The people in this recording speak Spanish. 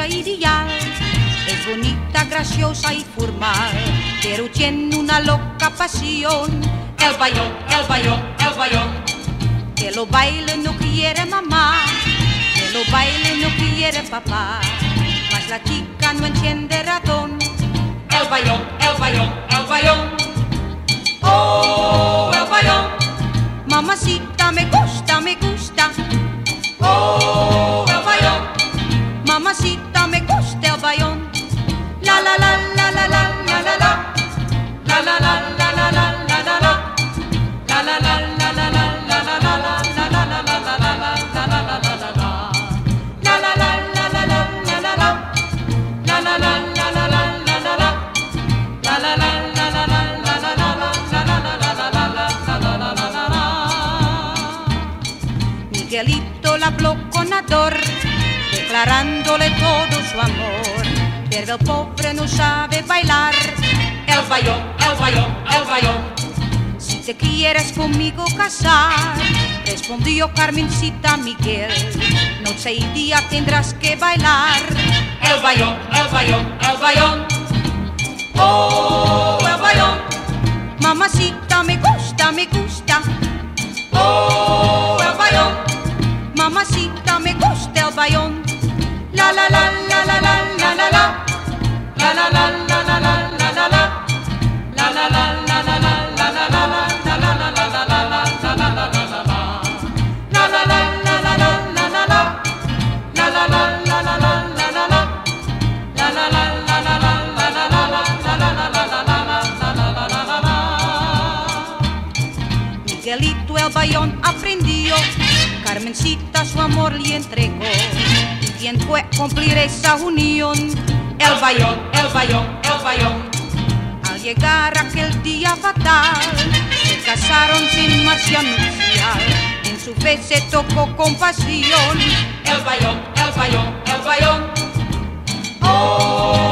Es bonita, graciosa y formal, pero tiene una loca pasión. El bayón, el bayón, el bayón. Que lo baile no quiere mamá, que lo baile no quiere papá. Mas la chica no entiende bayón, el bayón, el Miguelito la habló con Ador, declarándole todo su amor. Pero el pobre no sabe bailar. El bayón, el bayón, el bayón. Si te quieres conmigo casar, respondió Carmencita Miguel. Noche y día tendrás que bailar. El bayón, el bayón, el bayón. el bayón aprendió, Carmencita su amor le entregó. ¿Y quién fue cumplir esa unión? El bayón, el bayón, el bayón. Al llegar aquel día fatal, se casaron sin marcha nupcial. En su fe se tocó con pasión. El bayón, el bayón, el bayón. Oh.